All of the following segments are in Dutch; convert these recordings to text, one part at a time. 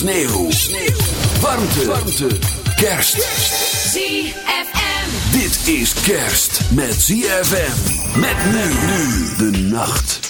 Sneeuw. Sneeuw. Warmte. Warmte. Kerst. ZFM. Dit is kerst met ZFM. Met nu nu de nacht.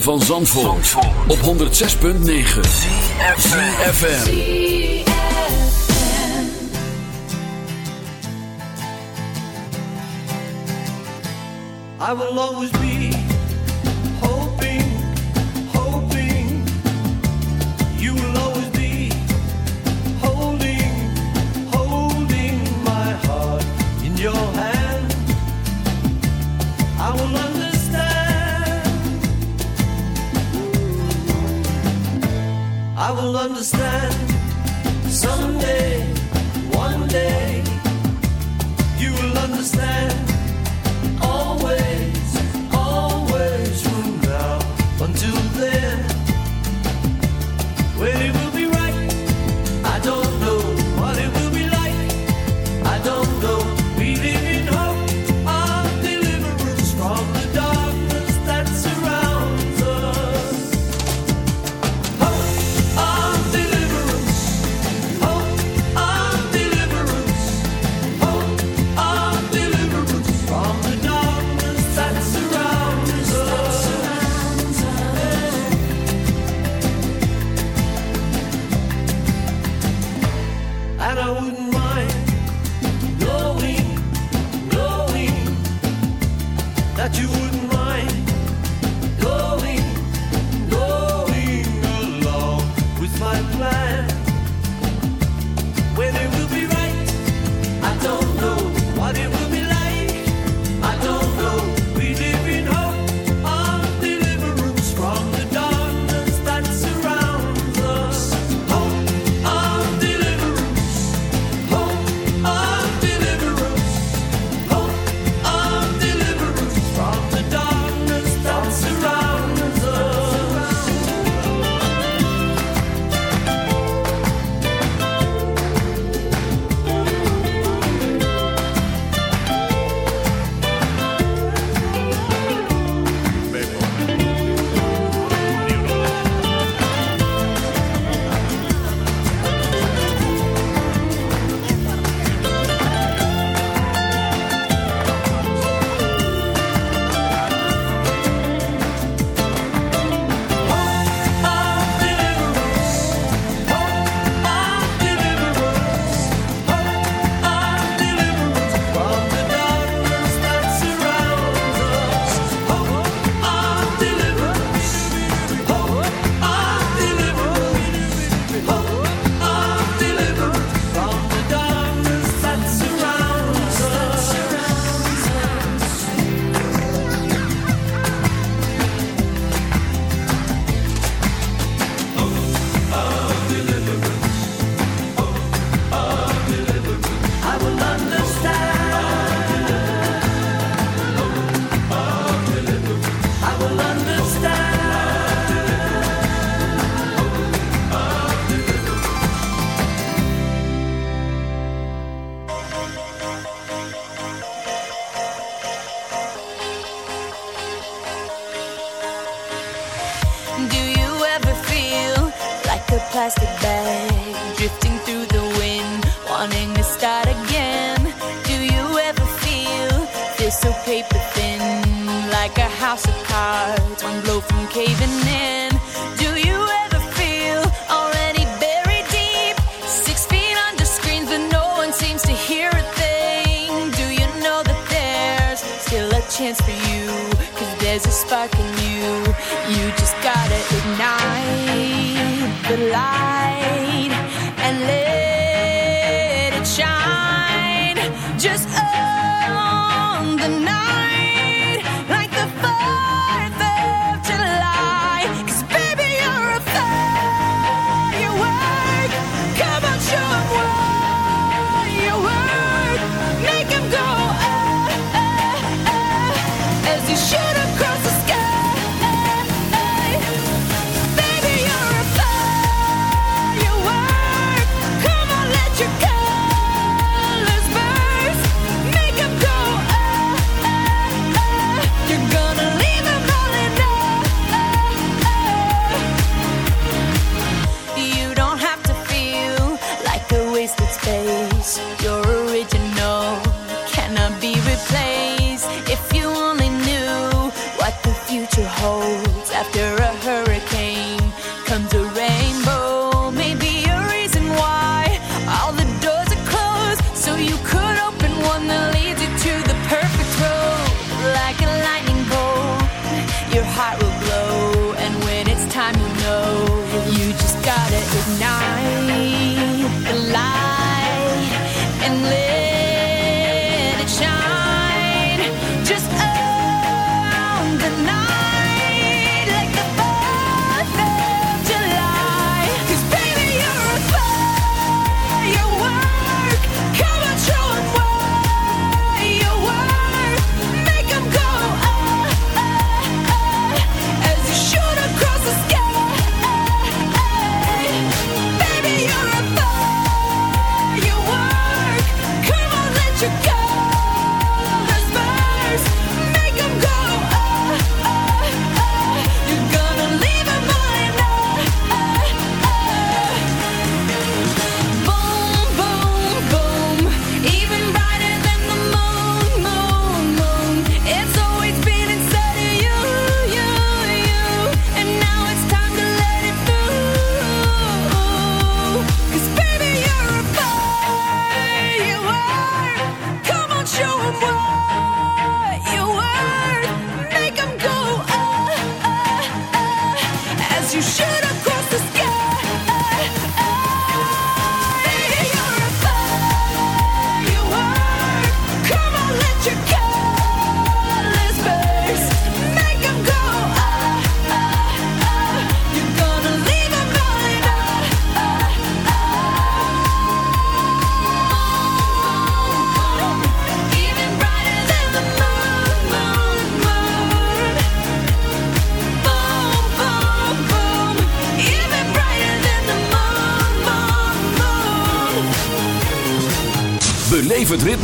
van Zandvoort, Zandvoort. op 106.9 CFFM I will always be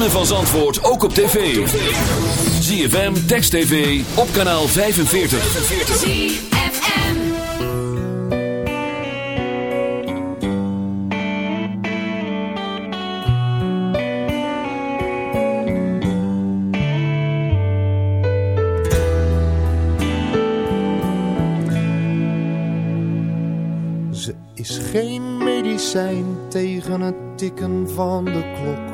ritme van Zandvoort ook op tv. ZFM, Text TV, op kanaal 45. ZFM. Ze is geen medicijn tegen het tikken van de klok.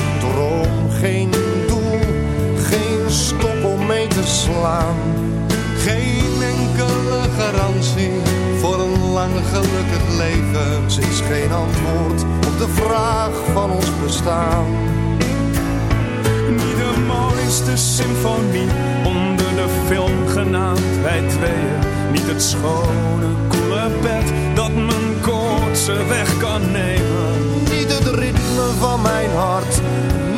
een gelukkig leven. Ze is geen antwoord op de vraag van ons bestaan. Niet de mooiste symfonie onder de film genaamd wij tweeën. Niet het schone, koele bed dat mijn koortse weg kan nemen. Niet het ritme van mijn hart,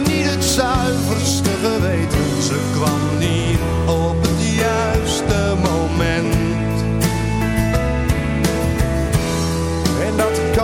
niet het zuiverste geweten. Ze kwam niet op het juiste moment.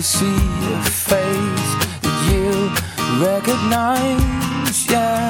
to see a face that you recognize. Yeah.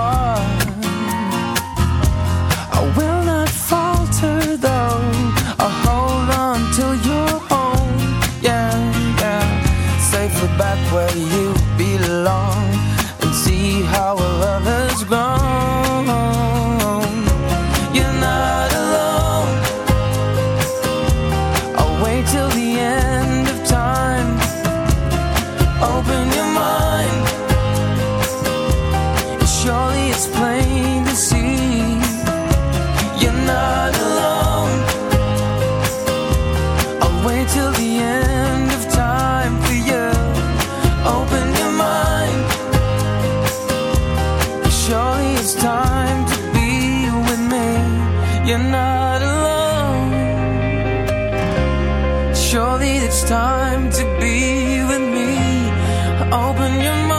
time to be with me. Open your mouth.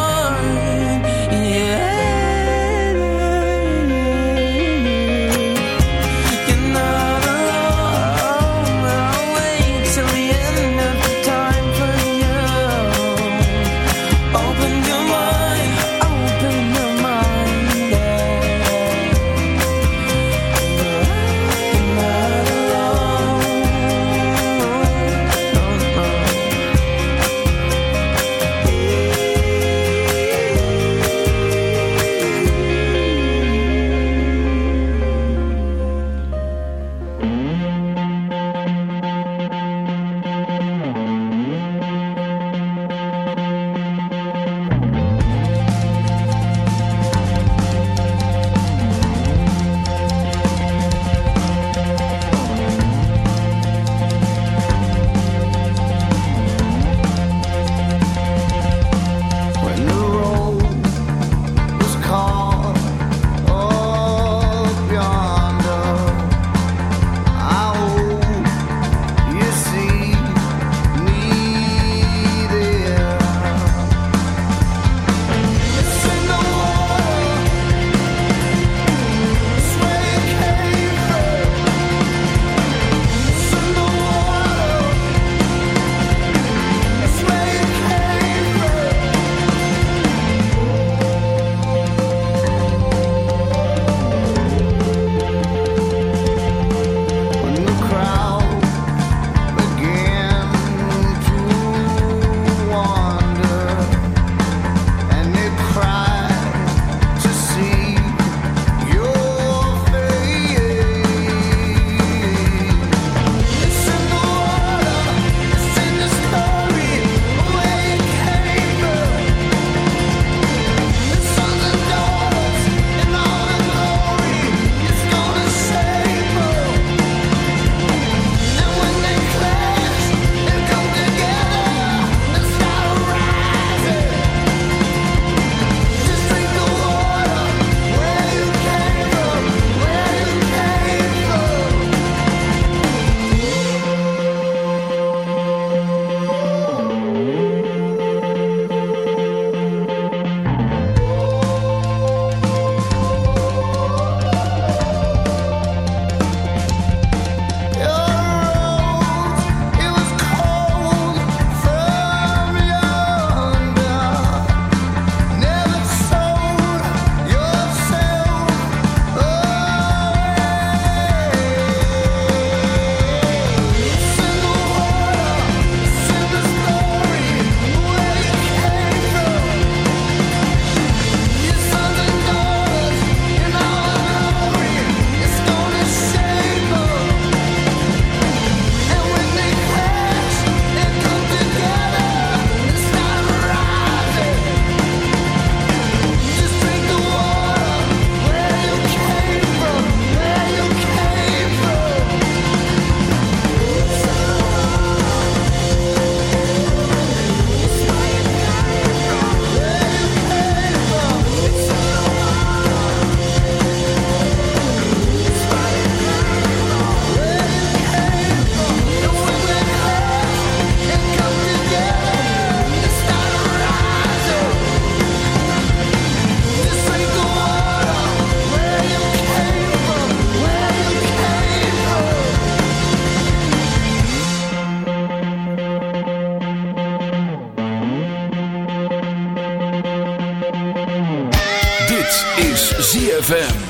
ZFM.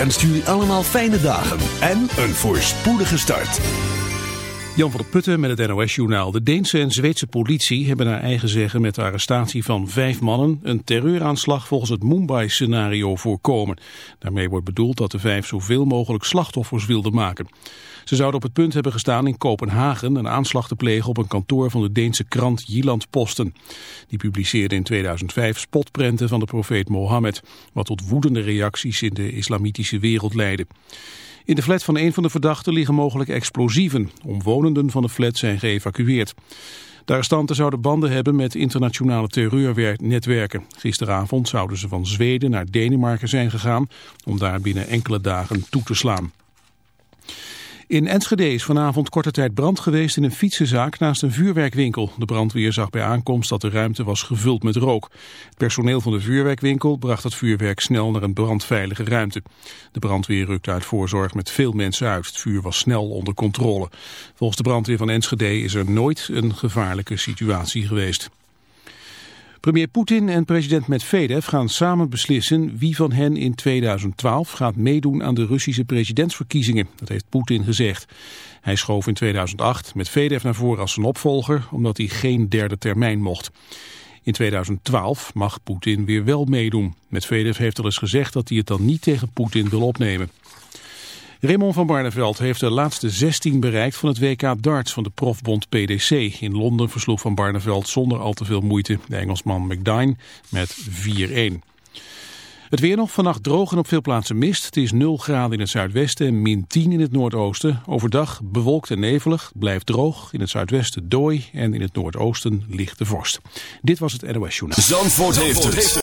ZFM wenst jullie allemaal fijne dagen en een voorspoedige start. Jan van der Putten met het NOS-journaal. De Deense en Zweedse politie hebben naar eigen zeggen met de arrestatie van vijf mannen een terreuraanslag volgens het Mumbai-scenario voorkomen. Daarmee wordt bedoeld dat de vijf zoveel mogelijk slachtoffers wilden maken. Ze zouden op het punt hebben gestaan in Kopenhagen een aanslag te plegen op een kantoor van de Deense krant Jylland Posten. Die publiceerde in 2005 spotprenten van de profeet Mohammed, wat tot woedende reacties in de islamitische wereld leidde. In de flat van een van de verdachten liggen mogelijk explosieven. Omwonenden van de flat zijn geëvacueerd. De arrestanten zouden banden hebben met internationale terreurnetwerken. Gisteravond zouden ze van Zweden naar Denemarken zijn gegaan om daar binnen enkele dagen toe te slaan. In Enschede is vanavond korte tijd brand geweest in een fietsenzaak naast een vuurwerkwinkel. De brandweer zag bij aankomst dat de ruimte was gevuld met rook. Het personeel van de vuurwerkwinkel bracht het vuurwerk snel naar een brandveilige ruimte. De brandweer rukte uit voorzorg met veel mensen uit. Het vuur was snel onder controle. Volgens de brandweer van Enschede is er nooit een gevaarlijke situatie geweest. Premier Poetin en president Medvedev gaan samen beslissen wie van hen in 2012 gaat meedoen aan de Russische presidentsverkiezingen. Dat heeft Poetin gezegd. Hij schoof in 2008 Medvedev naar voren als zijn opvolger, omdat hij geen derde termijn mocht. In 2012 mag Poetin weer wel meedoen. Medvedev heeft al eens gezegd dat hij het dan niet tegen Poetin wil opnemen. Raymond van Barneveld heeft de laatste 16 bereikt van het WK darts van de profbond PDC. In Londen versloeg van Barneveld zonder al te veel moeite de Engelsman McDine met 4-1. Het weer nog, vannacht droog en op veel plaatsen mist. Het is 0 graden in het zuidwesten en min 10 in het noordoosten. Overdag bewolkt en nevelig, blijft droog. In het zuidwesten dooi en in het noordoosten ligt de vorst. Dit was het NOS Journaal. Zandvoort heeft het.